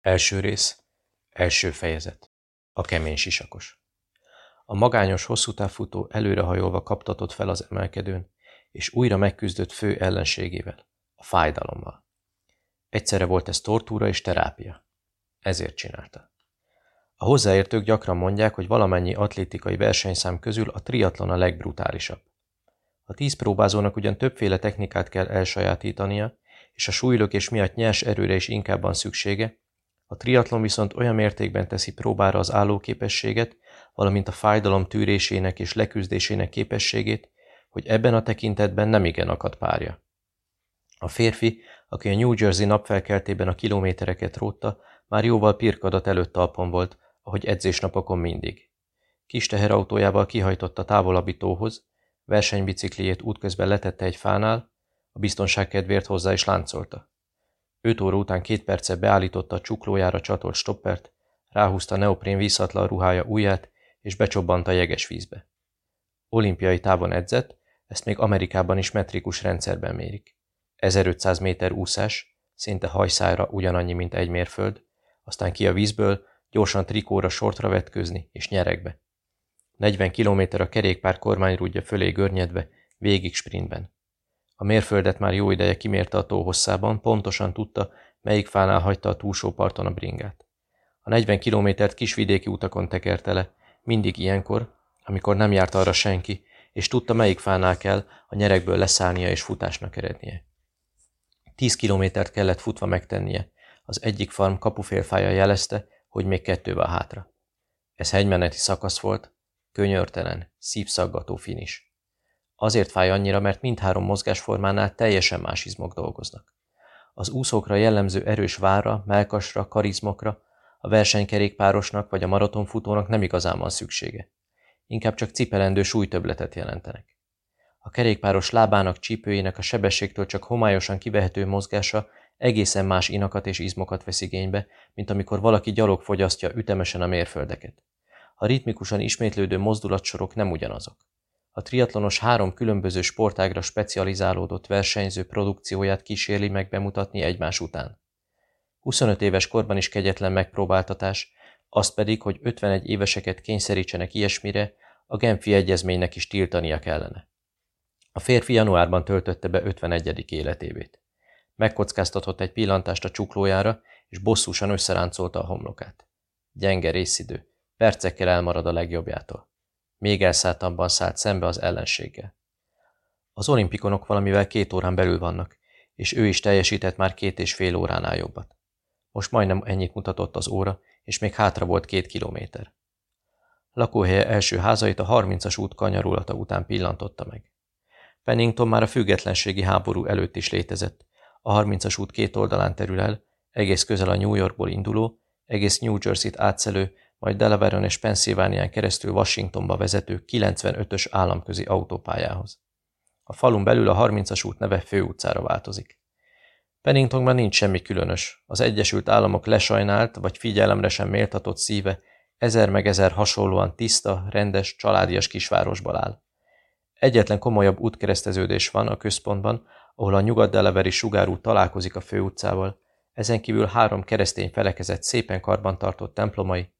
Első rész, első fejezet. A kemény sisakos. A magányos hosszú távfutó előrehajolva kaptatott fel az emelkedőn, és újra megküzdött fő ellenségével, a fájdalommal. Egyszerre volt ez tortúra és terápia. Ezért csinálta. A hozzáértők gyakran mondják, hogy valamennyi atlétikai versenyszám közül a triatlon a legbrutálisabb. A tíz próbázónak ugyan többféle technikát kell elsajátítania, és a súlylökés miatt nyers erőre is inkább van szüksége, a triatlon viszont olyan mértékben teszi próbára az állóképességet, valamint a fájdalom tűrésének és leküzdésének képességét, hogy ebben a tekintetben nem igen akad párja. A férfi, aki a New Jersey napfelkeltében a kilométereket rótta, már jóval pirkadat előtt talpon volt, ahogy edzésnapokon mindig. Kis teherautójával kihajtott a távolabbi tóhoz, versenybicikliét útközben letette egy fánál, a biztonság kedvéért hozzá is láncolta. Öt óra után két perce beállította a csuklójára csatolt stoppert, ráhúzta neoprén vízhatlan ruhája ujját, és becsobbant a jeges vízbe. Olimpiai távon edzett, ezt még Amerikában is metrikus rendszerben mérik. 1500 méter úszás, szinte hajszára ugyanannyi, mint egy mérföld, aztán ki a vízből, gyorsan trikóra sortra vetközni és nyerekbe. 40 kilométer a kerékpár kormányrúdja fölé görnyedve, végig sprintben. A mérföldet már jó ideje kimérte a tó hosszában, pontosan tudta, melyik fánál hagyta a túlsó parton a bringát. A 40 kilométert kisvidéki utakon tekerte le, mindig ilyenkor, amikor nem járt arra senki, és tudta, melyik fánál kell a nyerekből leszállnia és futásnak erednie. Tíz kilométert kellett futva megtennie, az egyik farm kapufélfája jelezte, hogy még kettővel hátra. Ez hegymeneti szakasz volt, könyörtelen, szívszaggató finis. Azért fáj annyira, mert mindhárom mozgásformánál teljesen más izmok dolgoznak. Az úszókra jellemző erős vára, melkasra, karizmokra, a versenykerékpárosnak vagy a maratonfutónak nem igazán van szüksége. Inkább csak cipelendő súlytöbletet jelentenek. A kerékpáros lábának, csípőjének a sebességtől csak homályosan kivehető mozgása egészen más inakat és izmokat vesz igénybe, mint amikor valaki gyalog fogyasztja ütemesen a mérföldeket. A ritmikusan ismétlődő mozdulatsorok nem ugyanazok. A triatlonos három különböző sportágra specializálódott versenyző produkcióját kísérli meg bemutatni egymás után. 25 éves korban is kegyetlen megpróbáltatás, azt pedig, hogy 51 éveseket kényszerítsenek ilyesmire, a Genfi egyezménynek is tiltania kellene. A férfi januárban töltötte be 51. életévét. Megkockáztatott egy pillantást a csuklójára, és bosszúsan összeráncolta a homlokát. Gyenge részidő, percekkel elmarad a legjobbjától még elszálltabban szállt szembe az ellenséggel. Az olimpikonok valamivel két órán belül vannak, és ő is teljesített már két és fél óránál jobbat. Most majdnem ennyit mutatott az óra, és még hátra volt két kilométer. Lakóhelye első házait a 30-as út kanyarulata után pillantotta meg. Pennington már a függetlenségi háború előtt is létezett. A 30-as út két oldalán terül el, egész közel a New Yorkból induló, egész New Jersey-t átszelő majd Delaware-on és Pennsylvánián keresztül Washingtonba vezető 95-ös államközi autópályához. A falun belül a 30-as út neve főutcára változik. Penningtonban nincs semmi különös. Az Egyesült Államok lesajnált vagy figyelemre sem méltatott szíve ezer meg ezer hasonlóan tiszta, rendes, családias kisvárosból áll. Egyetlen komolyabb útkereszteződés van a központban, ahol a nyugat-deleveri sugárút találkozik a főutcával, ezen kívül három keresztény felekezet szépen karbantartott templomai,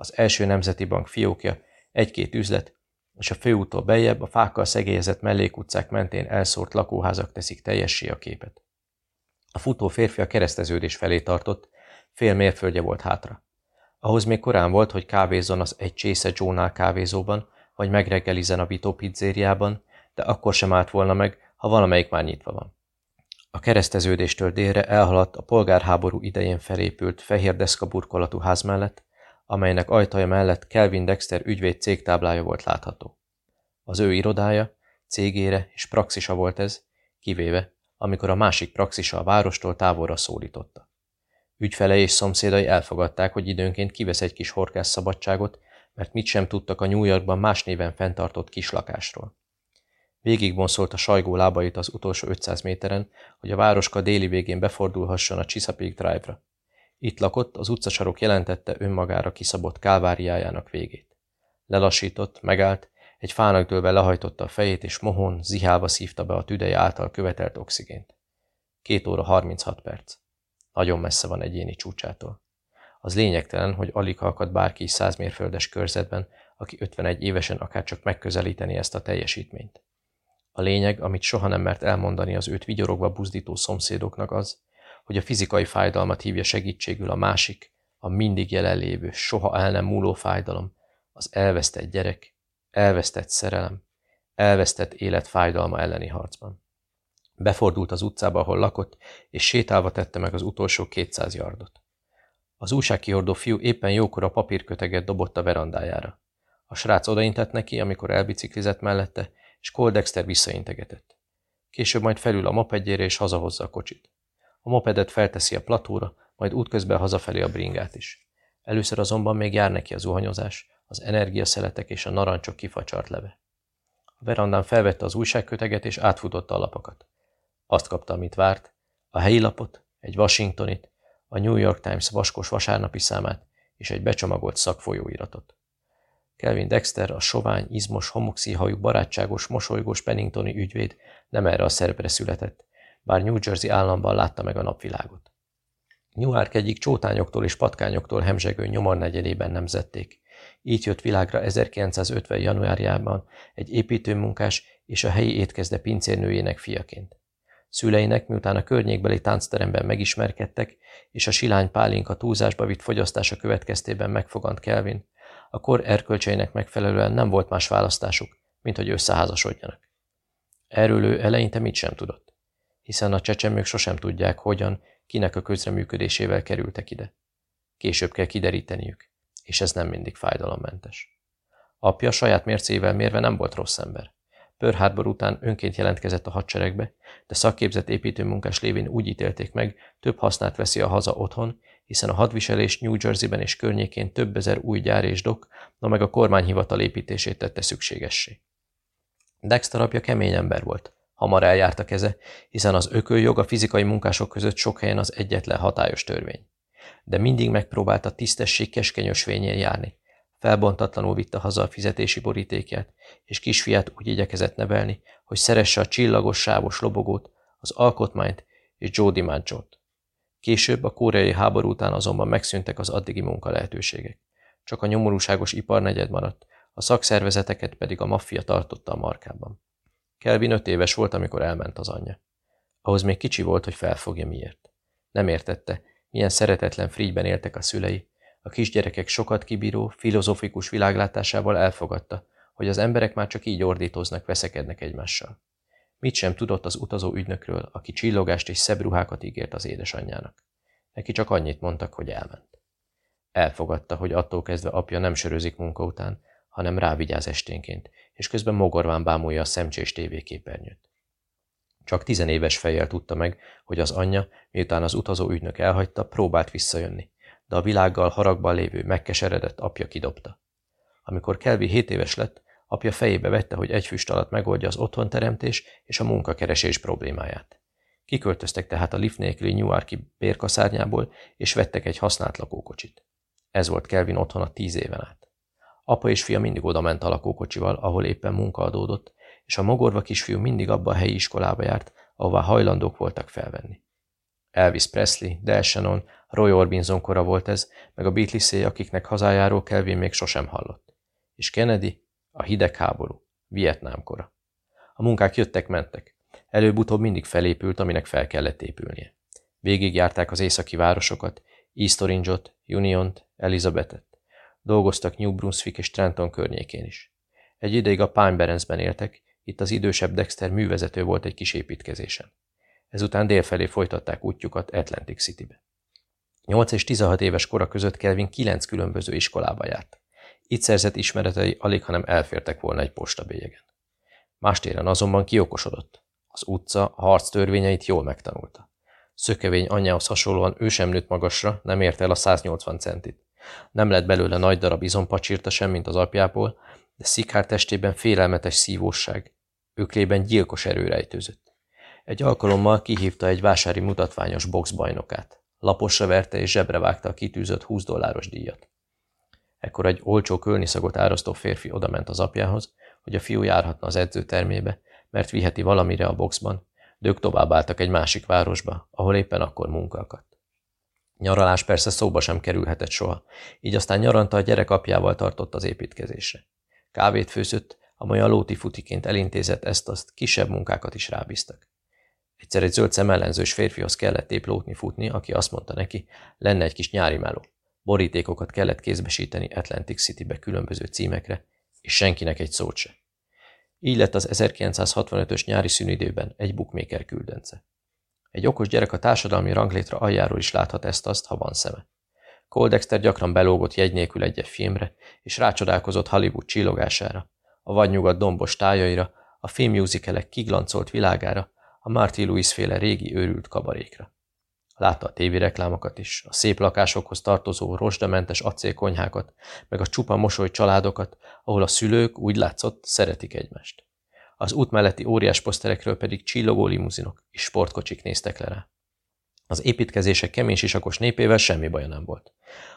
az első nemzeti bank fiókja, egy-két üzlet, és a főúttól bejebb a fákkal szegélyezett mellékutcák mentén elszórt lakóházak teszik teljessé a képet. A futó férfi a kereszteződés felé tartott, fél mérföldje volt hátra. Ahhoz még korán volt, hogy kávézzon az egy csésze Jónál kávézóban, vagy megreggelizen a Vito pizzériában, de akkor sem állt volna meg, ha valamelyik már nyitva van. A kereszteződéstől délre elhaladt a polgárháború idején felépült fehér deszka burkolatú ház mellett, amelynek ajtaja mellett Kelvin Dexter ügyvéd cégtáblája volt látható. Az ő irodája, cégére és praxisa volt ez, kivéve, amikor a másik praxisa a várostól távolra szólította. Ügyfele és szomszédai elfogadták, hogy időnként kivesz egy kis horgász szabadságot, mert mit sem tudtak a New Yorkban más néven fenntartott kislakásról. Végigbonszolt a sajgó lábait az utolsó 500 méteren, hogy a városka déli végén befordulhasson a Chesapeake Drive-ra. Itt lakott, az utcasarok jelentette önmagára kiszabott kálváriájának végét. Lelassított, megállt, egy fának dőlve lehajtotta a fejét, és mohon, zihálva szívta be a tüdeje által követelt oxigént. Két óra 36 perc. Nagyon messze van egyéni csúcsától. az lényegtelen, hogy alig halkad bárki százmérföldes körzetben, aki 51 évesen akár csak megközelíteni ezt a teljesítményt. A lényeg, amit soha nem mert elmondani az őt vigyorogva buzdító szomszédoknak az, hogy a fizikai fájdalmat hívja segítségül a másik, a mindig jelenlévő, soha el nem múló fájdalom, az elvesztett gyerek, elvesztett szerelem, elvesztett élet fájdalma elleni harcban. Befordult az utcába, ahol lakott, és sétálva tette meg az utolsó 200 yardot. Az újságkihordó fiú éppen jókora papírköteget dobott a verandájára. A srác odaintett neki, amikor elbiciklizett mellette, és Cole Dexter visszaintegetett. Később majd felül a mopedjére és hazahozza a kocsit. A mopedet felteszi a platóra, majd útközben hazafelé a bringát is. Először azonban még jár neki az zuhanyozás, az energiaszeletek és a narancsok kifacsart leve. A verandán felvette az újságköteget és átfutotta a lapokat. Azt kapta, amit várt, a helyi lapot, egy Washingtonit, a New York Times vaskos vasárnapi számát és egy becsomagolt szakfolyóiratot. Kelvin Dexter, a sovány, izmos, homoxíhajú, barátságos, mosolygós Penningtoni ügyvéd nem erre a szerepre született, bár New Jersey államban látta meg a napvilágot. Newark egyik csótányoktól és patkányoktól hemzsegő nyomornegyedében nemzették. Így jött világra 1950. januárjában egy építőmunkás és a helyi étkezde pincérnőjének fiaként. Szüleinek, miután a környékbeli táncteremben megismerkedtek, és a silány pálinka túlzásba vitt fogyasztása következtében megfogant Kelvin, a kor erkölcseinek megfelelően nem volt más választásuk, mint hogy összeházasodjanak. Erről ő eleinte mit sem tudott, hiszen a csecsemők sosem tudják, hogyan, kinek a közreműködésével kerültek ide. Később kell kideríteniük, és ez nem mindig fájdalommentes. Apja saját mércével mérve nem volt rossz ember. Pearl után önként jelentkezett a hadseregbe, de szakképzett építőmunkás lévén úgy ítélték meg, több hasznát veszi a haza otthon, hiszen a hadviselés New Jerseyben és környékén több ezer új gyár és dok, na meg a kormányhivatal építését tette szükségessé. Dexter apja kemény ember volt, hamar eljárt a keze, hiszen az ököljog a fizikai munkások között sok helyen az egyetlen hatályos törvény. De mindig megpróbálta tisztesség keskeny ösvényén járni, Felbontatlanul vitte haza a fizetési borítékját, és kisfiát úgy igyekezett nevelni, hogy szeresse a csillagos sávos lobogót, az alkotmányt és Joe dimaggio -t. Később a koreai háború után azonban megszűntek az addigi munkalehetőségek. Csak a nyomorúságos iparnegyed maradt, a szakszervezeteket pedig a maffia tartotta a markában. Kelvin öt éves volt, amikor elment az anyja. Ahhoz még kicsi volt, hogy felfogja miért. Nem értette, milyen szeretetlen frigyben éltek a szülei, a kisgyerekek sokat kibíró, filozofikus világlátásával elfogadta, hogy az emberek már csak így ordítoznak, veszekednek egymással. Mit sem tudott az utazó ügynökről, aki csillogást és szebb ruhákat ígért az édesanyjának. Neki csak annyit mondtak, hogy elment. Elfogadta, hogy attól kezdve apja nem sörözik munka után, hanem rávigyáz esténként, és közben mogorván bámulja a szemcsés tévéképernyőt. Csak tizenéves fejjel tudta meg, hogy az anyja, miután az utazó ügynök elhagyta, próbált visszajönni, de a világgal haragban lévő, megkeseredett apja kidobta. Amikor Kelvi 7 éves lett, apja fejébe vette, hogy egy füst alatt megoldja az otthonteremtés és a munkakeresés problémáját. Kiköltöztek tehát a lift nélküli Newarki bérkaszárnyából, és vettek egy használt lakókocsit. Ez volt Kelvin otthona tíz éven át. Apa és fia mindig oda ment a lakókocsival, ahol éppen munka adódott, és a mogorva kisfiú mindig abba a helyi iskolába járt, ahová hajlandók voltak felvenni. Elvis Presley, Del Shannon, Roy Orbison kora volt ez, meg a beatles akiknek hazájáról Kelvin még sosem hallott. És Kennedy, a hidegháború, Vietnám kora. A munkák jöttek-mentek. Előbb-utóbb mindig felépült, aminek fel kellett épülnie. Végigjárták az északi városokat, East Orange-ot, Union-t, Elizabethet. Dolgoztak New Brunswick és Trenton környékén is. Egy ideig a Pine Barrensben éltek, itt az idősebb Dexter művezető volt egy kis építkezésen. Ezután délfelé folytatták útjukat Atlantic Citybe. 8 és 16 éves kora között Kelvin 9 különböző iskolába járt. Itt szerzett ismeretei alig, hanem elfértek volna egy postabélyegen. Mástéren azonban kiokosodott. Az utca a harc törvényeit jól megtanulta. Szökevény anyjához hasonlóan ő sem nőtt magasra, nem ért el a 180 centit. Nem lett belőle nagy darab izompacsírta sem, mint az apjából, de szikár testében félelmetes szívóság, öklében gyilkos erő rejtőzött. Egy alkalommal kihívta egy vásári mutatványos boxbajnokát. Laposra verte és zsebre vágta a kitűzött 20 dolláros díjat. Ekkor egy olcsó kölniszagot árasztó férfi odament az apjához, hogy a fiú járhatna az edzőtermébe, mert viheti valamire a boxban, de ők tovább álltak egy másik városba, ahol éppen akkor munka. Nyaralás persze szóba sem kerülhetett soha, így aztán nyaranta a gyerek apjával tartott az építkezésre. Kávét főzött, amolyan lóti futiként elintézett ezt-azt, kisebb munkákat is rábíztak. Egyszer egy zöld szemellenzős férfihoz kellett épp lótni futni, aki azt mondta neki, lenne egy kis nyári meló. Borítékokat kellett kézbesíteni Atlantic City-be különböző címekre, és senkinek egy szót se. Így lett az 1965-ös nyári szünidőben egy bookmaker küldence. Egy okos gyerek a társadalmi ranglétra aljáról is láthat ezt-azt, ha van szeme. Cole Dexter gyakran belógott jegy nélkül egy-egy filmre, és rácsodálkozott Hollywood csillogására, a vadnyugat dombos tájaira, a filmmusicalek kiglancolt világára, a Marty Lewis féle régi őrült kabarékra. Látta a tévéreklámokat is, a szép lakásokhoz tartozó rozsdamentes acélkonyhákat, meg a csupa mosoly családokat, ahol a szülők úgy látszott, szeretik egymást. Az út melletti óriás poszterekről pedig csillogó limuzinok és sportkocsik néztek le rá. Az építkezések kemény sisakos népével semmi baja nem volt.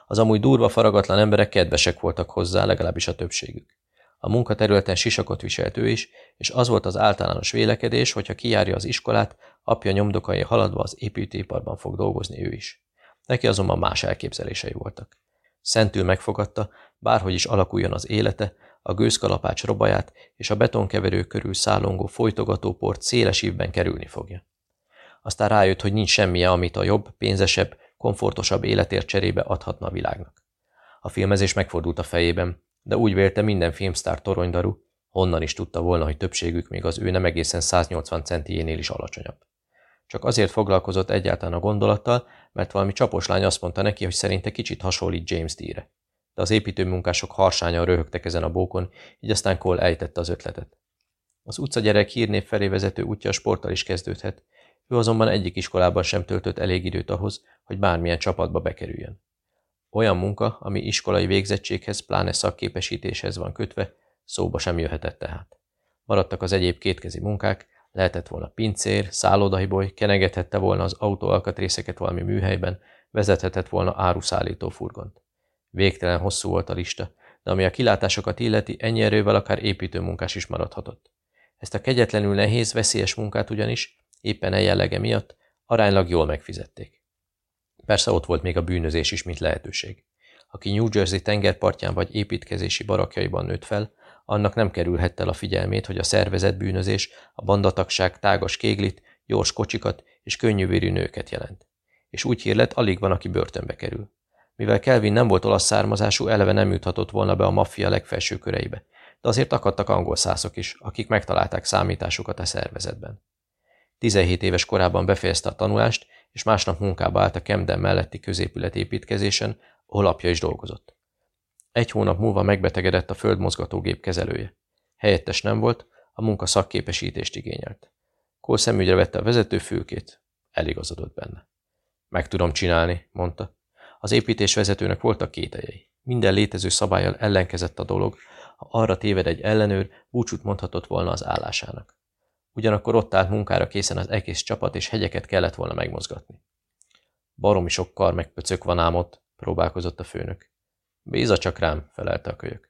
Az amúgy durva, faragatlan emberek kedvesek voltak hozzá, legalábbis a többségük. A munkaterületen sisakot viselt ő is, és az volt az általános vélekedés, hogy ha kijárja az iskolát, apja nyomdokai haladva az építőiparban fog dolgozni ő is. Neki azonban más elképzelései voltak. Szentül megfogadta, bárhogy is alakuljon az élete, a gőzkalapács robaját és a betonkeverő körül szállongó folytogatóport széles ívben kerülni fogja. Aztán rájött, hogy nincs semmije, amit a jobb, pénzesebb, komfortosabb életért cserébe adhatna a világnak. A filmezés megfordult a fejében, de úgy vélte minden filmsztár toronydarú, honnan is tudta volna, hogy többségük még az ő nem egészen 180 centiénél is alacsonyabb. Csak azért foglalkozott egyáltalán a gondolattal, mert valami csapos lány azt mondta neki, hogy szerinte kicsit hasonlít James Deere. De az építőmunkások harsányan röhögtek ezen a bókon, így aztán Cole ejtette az ötletet. Az utcagyerek hírnév felé vezető útja a sporttal is kezdődhet, ő azonban egyik iskolában sem töltött elég időt ahhoz, hogy bármilyen csapatba bekerüljön. Olyan munka, ami iskolai végzettséghez, pláne szakképesítéshez van kötve, szóba sem jöhetett tehát. Maradtak az egyéb kétkezi munkák, lehetett volna pincér, szállodaiboly, kenegethette volna az autó alkatrészeket valami műhelyben, vezethetett volna áruszállító furgont. Végtelen hosszú volt a lista, de ami a kilátásokat illeti, ennyi erővel akár építőmunkás is maradhatott. Ezt a kegyetlenül nehéz, veszélyes munkát ugyanis, éppen eljellege miatt, aránylag jól megfizették. Persze ott volt még a bűnözés is, mint lehetőség. Aki New Jersey tengerpartján vagy építkezési barakjaiban nőtt fel, annak nem kerülhette el a figyelmét, hogy a szervezett bűnözés, a bandatagság tágas kéglit, gyors kocsikat és könnyűvérű nőket jelent. És úgy hírlet, alig van, aki börtönbe kerül. Mivel Kelvin nem volt olasz származású, eleve nem juthatott volna be a maffia legfelső köreibe, de azért akadtak angol szászok is, akik megtalálták számításukat a szervezetben. 17 éves korában befejezte a tanulást, és másnap munkába állt a Camden melletti középület építkezésen, ahol apja is dolgozott. Egy hónap múlva megbetegedett a földmozgatógép kezelője. Helyettes nem volt, a munka szakképesítést igényelt. Kól szemügyre vette a vezetőfülkét, eligazodott benne. Meg tudom csinálni, mondta. Az építés vezetőnek voltak kételjei. Minden létező szabályjal ellenkezett a dolog, ha arra téved egy ellenőr, búcsút mondhatott volna az állásának. Ugyanakkor ott állt munkára készen az egész csapat, és hegyeket kellett volna megmozgatni. Baromi sok kar meg pöcök van ám ott, próbálkozott a főnök. Bíza csak rám, felelte a kölyök.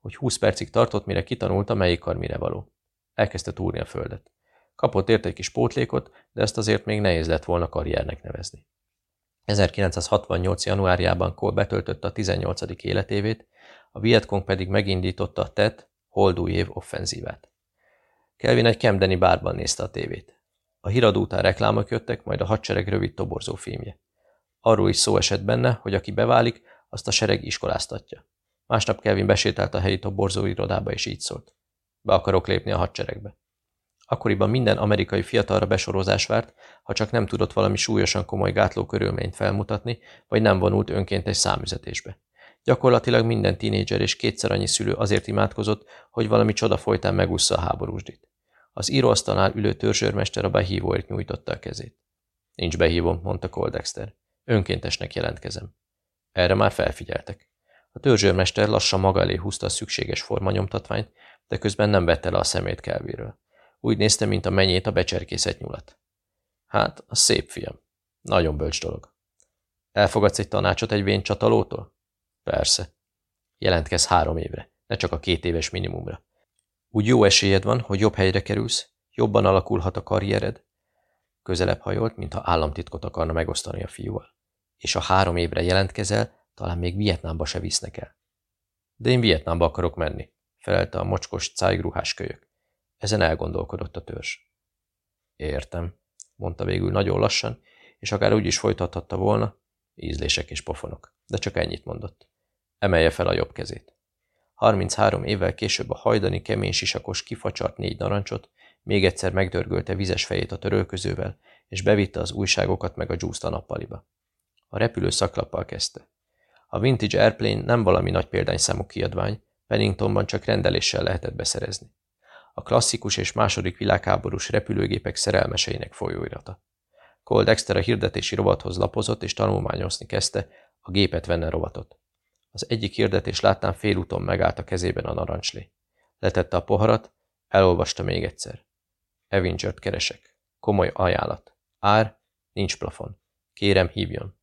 Hogy húsz percig tartott, mire kitanulta, melyik kar mire való. Elkezdte túrni a földet. Kapott érte egy kis pótlékot, de ezt azért még nehéz lett volna karriernek nevezni. 1968. januárjában Cole betöltötte a 18. életévét, a Vietcong pedig megindította a TET holdúj offenzívát. Kelvin egy Camdeni bárban nézte a tévét. A híradó után reklámok jöttek, majd a hadsereg rövid toborzó filmje. Arról is szó esett benne, hogy aki beválik, azt a sereg iskoláztatja. Másnap Kelvin besétált a helyi toborzó irodába, és így szólt. Be akarok lépni a hadseregbe. Akkoriban minden amerikai fiatalra besorozás várt, ha csak nem tudott valami súlyosan komoly gátló körülményt felmutatni, vagy nem vonult önként egy számüzetésbe. Gyakorlatilag minden tínédzser és kétszer annyi szülő azért imádkozott, hogy valami csoda folytán megúszza a háborúsdit. Az íróasztalnál ülő törzsőrmester a behívóért nyújtotta a kezét. Nincs behívom, mondta Coldexter. Önkéntesnek jelentkezem. Erre már felfigyeltek. A törzsőrmester lassan maga elé húzta a szükséges formanyomtatványt, de közben nem vette le a szemét Kelviről. Úgy nézte, mint a menyét a becserkészet nyulat. Hát, a szép fiam. Nagyon bölcs dolog. Elfogadsz egy tanácsot egy vén csatalótól? Persze. Jelentkezz három évre, ne csak a két éves minimumra. Úgy jó esélyed van, hogy jobb helyre kerülsz, jobban alakulhat a karriered. Közelebb hajolt, mintha államtitkot akarna megosztani a fiúval. és a három évre jelentkezel, talán még Vietnámba se visznek el. De én Vietnámba akarok menni, felelte a mocskos cájgruhás kölyök. Ezen elgondolkodott a törzs. Értem, mondta végül nagyon lassan, és akár úgy is folytathatta volna, ízlések és pofonok, de csak ennyit mondott. Emelje fel a jobb kezét. 33 évvel később a hajdani kemény sisakos kifacsart négy narancsot, még egyszer megdörgölte vizes fejét a törölközővel, és bevitte az újságokat meg a dzsúszt a nappaliba. A repülő szaklappal kezdte. A Vintage Airplane nem valami nagy példányszámú kiadvány, Penningtonban csak rendeléssel lehetett beszerezni. A klasszikus és második világháborús repülőgépek szerelmeseinek folyóirata. Cole Dexter a hirdetési rovathoz lapozott és tanulmányozni kezdte, a gépet venne rovatot. Az egyik hirdetés láttán félúton megállt a kezében a narancslé. Letette a poharat, elolvasta még egyszer. Avengert keresek. Komoly ajánlat. Ár, nincs plafon. Kérem, hívjon.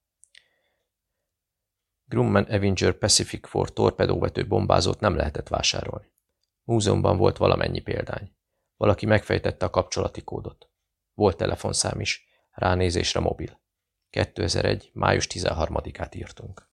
Grumman Avenger Pacific for torpedóvető bombázót nem lehetett vásárolni. Múzeumban volt valamennyi példány. Valaki megfejtette a kapcsolati kódot. Volt telefonszám is, ránézésre mobil. 2001. május 13-át írtunk.